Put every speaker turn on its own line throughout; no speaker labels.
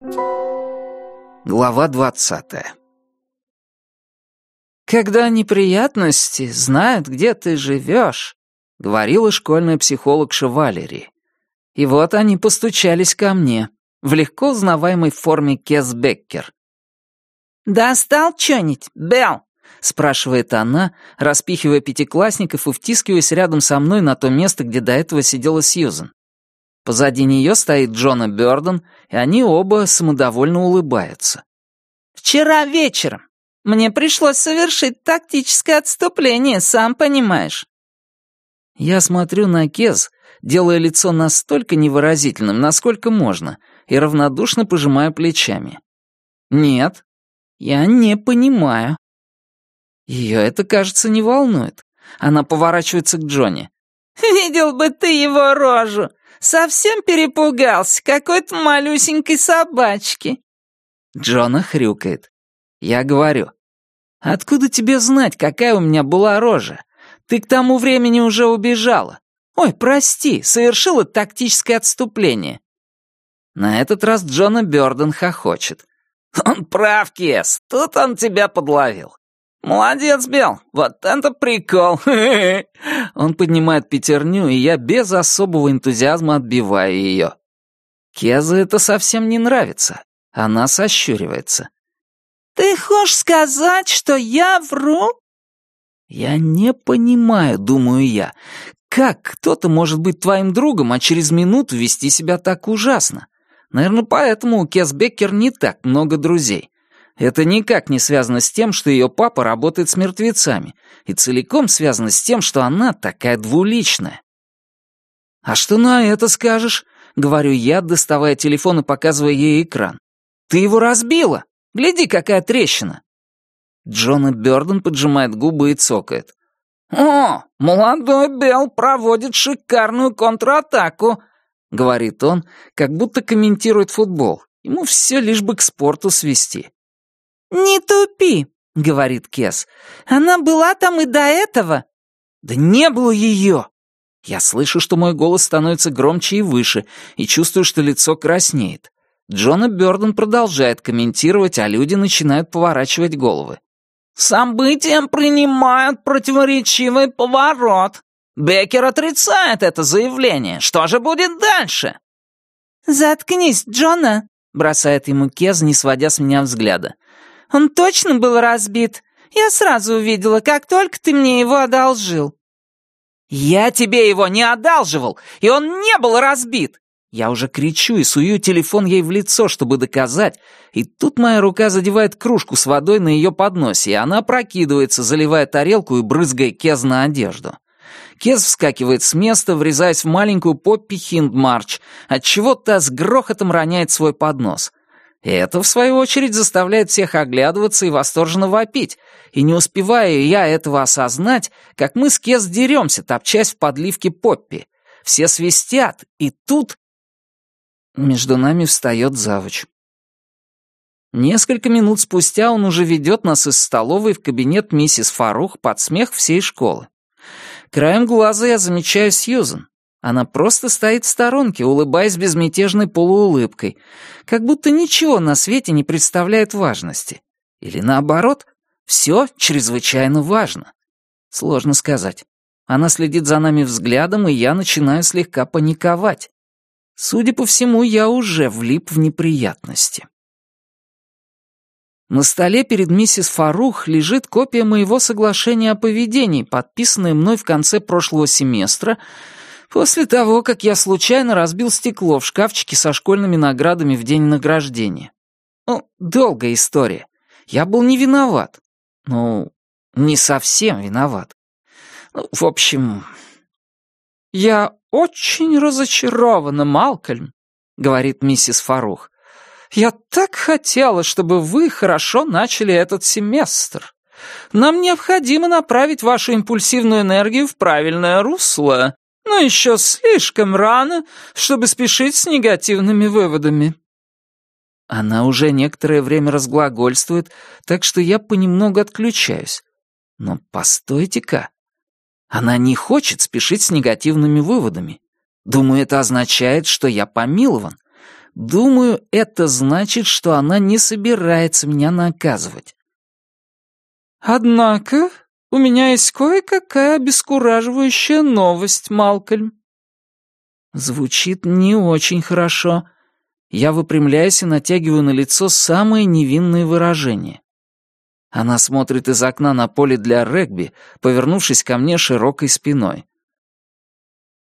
Глава двадцатая «Когда неприятности знают, где ты живешь», — говорила школьная психологша Валерии. И вот они постучались ко мне в легко узнаваемой форме Кес Беккер. «Достал чё-нибудь, Белл?» — спрашивает она, распихивая пятиклассников и втискиваясь рядом со мной на то место, где до этого сидела Сьюзен. Позади нее стоит Джона Бёрден, и они оба самодовольно улыбаются. «Вчера вечером. Мне пришлось совершить тактическое отступление, сам понимаешь». Я смотрю на Кез, делая лицо настолько невыразительным, насколько можно, и равнодушно пожимаю плечами. «Нет, я не понимаю». Ее это, кажется, не волнует. Она поворачивается к Джонни. «Видел бы ты его рожу! Совсем перепугался какой-то малюсенькой собачки!» Джона хрюкает. Я говорю. «Откуда тебе знать, какая у меня была рожа? Ты к тому времени уже убежала. Ой, прости, совершила тактическое отступление». На этот раз Джона Бёрден хохочет. «Он прав, Кес, тут он тебя подловил. «Молодец, Бел, вот это прикол!» Он поднимает пятерню, и я без особого энтузиазма отбиваю ее. Кезу это совсем не нравится. Она сощуривается. «Ты хочешь сказать, что я вру?» «Я не понимаю, — думаю я, — как кто-то может быть твоим другом, а через минуту вести себя так ужасно? Наверное, поэтому у Кес Беккер не так много друзей. Это никак не связано с тем, что ее папа работает с мертвецами, и целиком связано с тем, что она такая двуличная. «А что на это скажешь?» — говорю я, доставая телефон и показывая ей экран. «Ты его разбила! Гляди, какая трещина!» Джона Бёрден поджимает губы и цокает. «О, молодой Белл проводит шикарную контратаку», — говорит он, как будто комментирует футбол. Ему все лишь бы к спорту свести. «Не тупи», — говорит Кес. «Она была там и до этого». «Да не было ее!» Я слышу, что мой голос становится громче и выше, и чувствую, что лицо краснеет. Джона Бёрден продолжает комментировать, а люди начинают поворачивать головы. «Событиям принимают противоречивый поворот. Беккер отрицает это заявление. Что же будет дальше?» «Заткнись, Джона», — бросает ему Кез, не сводя с меня взгляда. Он точно был разбит. Я сразу увидела, как только ты мне его одолжил». «Я тебе его не одалживал, и он не был разбит!» Я уже кричу и сую телефон ей в лицо, чтобы доказать, и тут моя рука задевает кружку с водой на ее подносе, и она прокидывается, заливая тарелку и брызгая кез на одежду. Кез вскакивает с места, врезаясь в маленькую Поппи Хиндмарч, отчего та с грохотом роняет свой поднос. Это, в свою очередь, заставляет всех оглядываться и восторженно вопить. И не успеваю я этого осознать, как мы с Кес деремся, топчась в подливке Поппи. Все свистят, и тут... Между нами встает завуч. Несколько минут спустя он уже ведет нас из столовой в кабинет миссис Фарух под смех всей школы. Краем глаза я замечаю Сьюзен. Она просто стоит в сторонке, улыбаясь безмятежной полуулыбкой, как будто ничего на свете не представляет важности. Или наоборот, все чрезвычайно важно. Сложно сказать. Она следит за нами взглядом, и я начинаю слегка паниковать. Судя по всему, я уже влип в неприятности. На столе перед миссис Фарух лежит копия моего соглашения о поведении, подписанное мной в конце прошлого семестра После того, как я случайно разбил стекло в шкафчике со школьными наградами в день награждения. Ну, долгая история. Я был не виноват. Ну, не совсем виноват. Ну, в общем... «Я очень разочарована, Малкольм», — говорит миссис Фарух. «Я так хотела, чтобы вы хорошо начали этот семестр. Нам необходимо направить вашу импульсивную энергию в правильное русло, но еще слишком рано, чтобы спешить с негативными выводами». Она уже некоторое время разглагольствует, так что я понемногу отключаюсь. Но постойте-ка. Она не хочет спешить с негативными выводами. Думаю, это означает, что я помилован. Думаю, это значит, что она не собирается меня наказывать. «Однако у меня есть кое-какая обескураживающая новость, Малкольм». Звучит не очень хорошо. Я выпрямляюсь и натягиваю на лицо самые невинные выражения. Она смотрит из окна на поле для регби, повернувшись ко мне широкой спиной.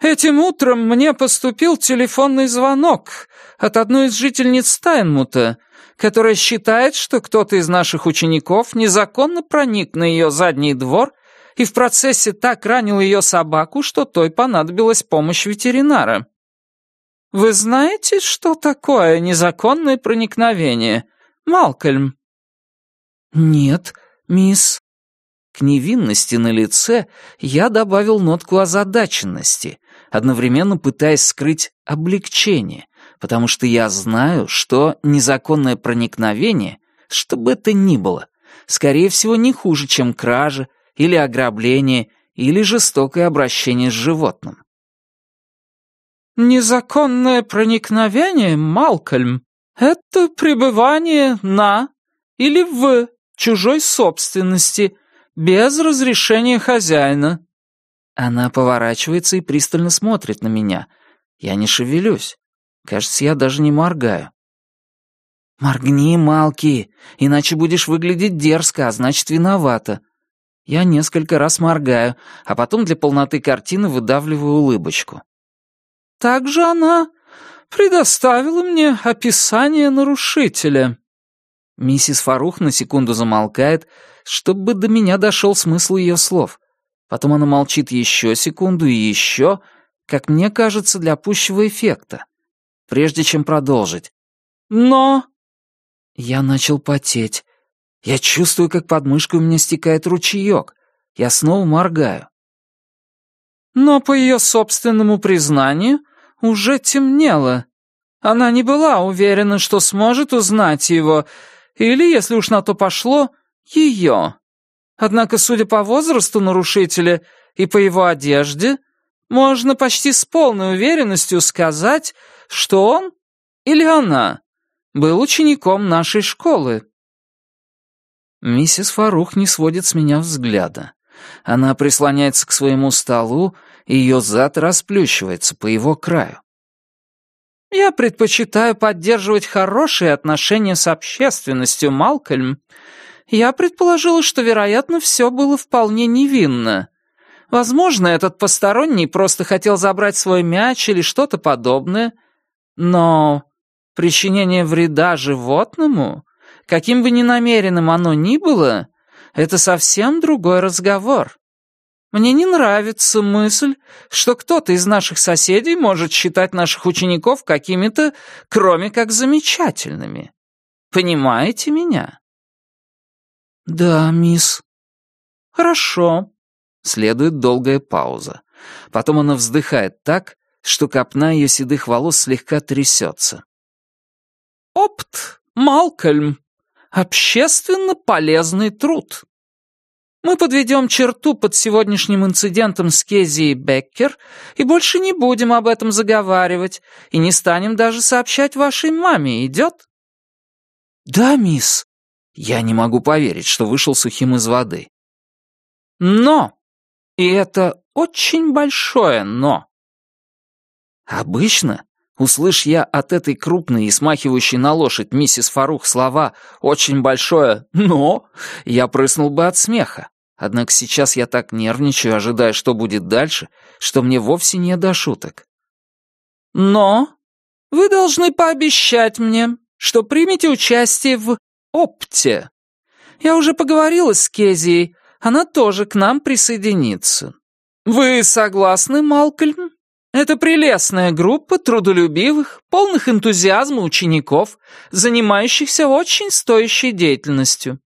«Этим утром мне поступил телефонный звонок от одной из жительниц Стайнмута, которая считает, что кто-то из наших учеников незаконно проник на ее задний двор и в процессе так ранил ее собаку, что той понадобилась помощь ветеринара. Вы знаете, что такое незаконное проникновение, Малкольм?» «Нет, мисс». К невинности на лице я добавил нотку озадаченности, одновременно пытаясь скрыть облегчение, потому что я знаю, что незаконное проникновение, что бы это ни было, скорее всего, не хуже, чем кража или ограбление или жестокое обращение с животным. «Незаконное проникновение, Малкольм, это пребывание на или в чужой собственности, без разрешения хозяина». Она поворачивается и пристально смотрит на меня. Я не шевелюсь. Кажется, я даже не моргаю. «Моргни, Малки, иначе будешь выглядеть дерзко, а значит, виновата». Я несколько раз моргаю, а потом для полноты картины выдавливаю улыбочку. «Также она предоставила мне описание нарушителя». Миссис Фарух на секунду замолкает, чтобы до меня дошел смысл ее слов. Потом она молчит еще секунду и еще, как мне кажется, для пущего эффекта. Прежде чем продолжить. «Но...» Я начал потеть. Я чувствую, как под мышкой у меня стекает ручеек. Я снова моргаю. Но по ее собственному признанию уже темнело. Она не была уверена, что сможет узнать его, или, если уж на то пошло, ее. Однако, судя по возрасту нарушителя и по его одежде, можно почти с полной уверенностью сказать, что он или она был учеником нашей школы. Миссис Фарух не сводит с меня взгляда. Она прислоняется к своему столу, и ее зад расплющивается по его краю. Я предпочитаю поддерживать хорошие отношения с общественностью, Малкольм. Я предположила, что, вероятно, все было вполне невинно. Возможно, этот посторонний просто хотел забрать свой мяч или что-то подобное. Но причинение вреда животному, каким бы ни намеренным оно ни было, это совсем другой разговор. Мне не нравится мысль, что кто-то из наших соседей может считать наших учеников какими-то, кроме как замечательными. Понимаете меня? Да, мисс. Хорошо. Следует долгая пауза. Потом она вздыхает так, что копна ее седых волос слегка трясется. Опт, Малкольм. Общественно полезный труд. Мы подведем черту под сегодняшним инцидентом с Кези и Беккер и больше не будем об этом заговаривать и не станем даже сообщать вашей маме, идет?» «Да, мисс». Я не могу поверить, что вышел сухим из воды. «Но!» И это очень большое «но». Обычно, услышь я от этой крупной и смахивающей на лошадь миссис Фарух слова «очень большое «но», я прыснул бы от смеха. Однако сейчас я так нервничаю, ожидая, что будет дальше, что мне вовсе не до шуток. Но вы должны пообещать мне, что примете участие в опте. Я уже поговорила с Кезией, она тоже к нам присоединится. Вы согласны, Малкольм? Это прелестная группа трудолюбивых, полных энтузиазма учеников, занимающихся очень стоящей деятельностью.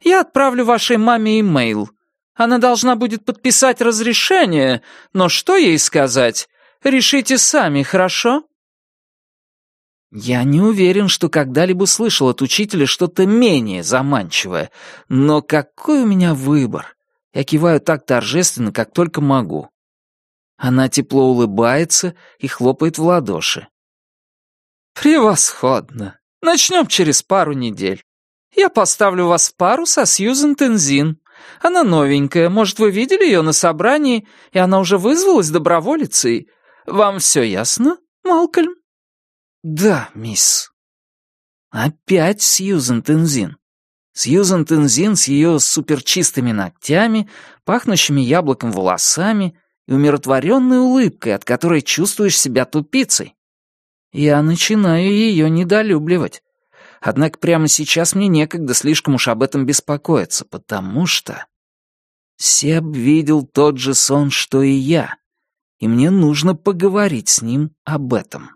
Я отправлю вашей маме имейл. Она должна будет подписать разрешение, но что ей сказать? Решите сами, хорошо?» Я не уверен, что когда-либо слышал от учителя что-то менее заманчивое, но какой у меня выбор? Я киваю так торжественно, как только могу. Она тепло улыбается и хлопает в ладоши. «Превосходно. Начнем через пару недель. Я поставлю вас в пару со Сьюзен Тензин. Она новенькая, может, вы видели ее на собрании, и она уже вызвалась доброволицей. Вам все ясно, Малкольм?» «Да, мисс». Опять Сьюзен Тензин. Сьюзен Тензин с ее суперчистыми ногтями, пахнущими яблоком волосами и умиротворенной улыбкой, от которой чувствуешь себя тупицей. Я начинаю ее недолюбливать. Однако прямо сейчас мне некогда слишком уж об этом беспокоиться, потому что... Себ видел тот же сон, что и я, и мне нужно поговорить с ним об этом.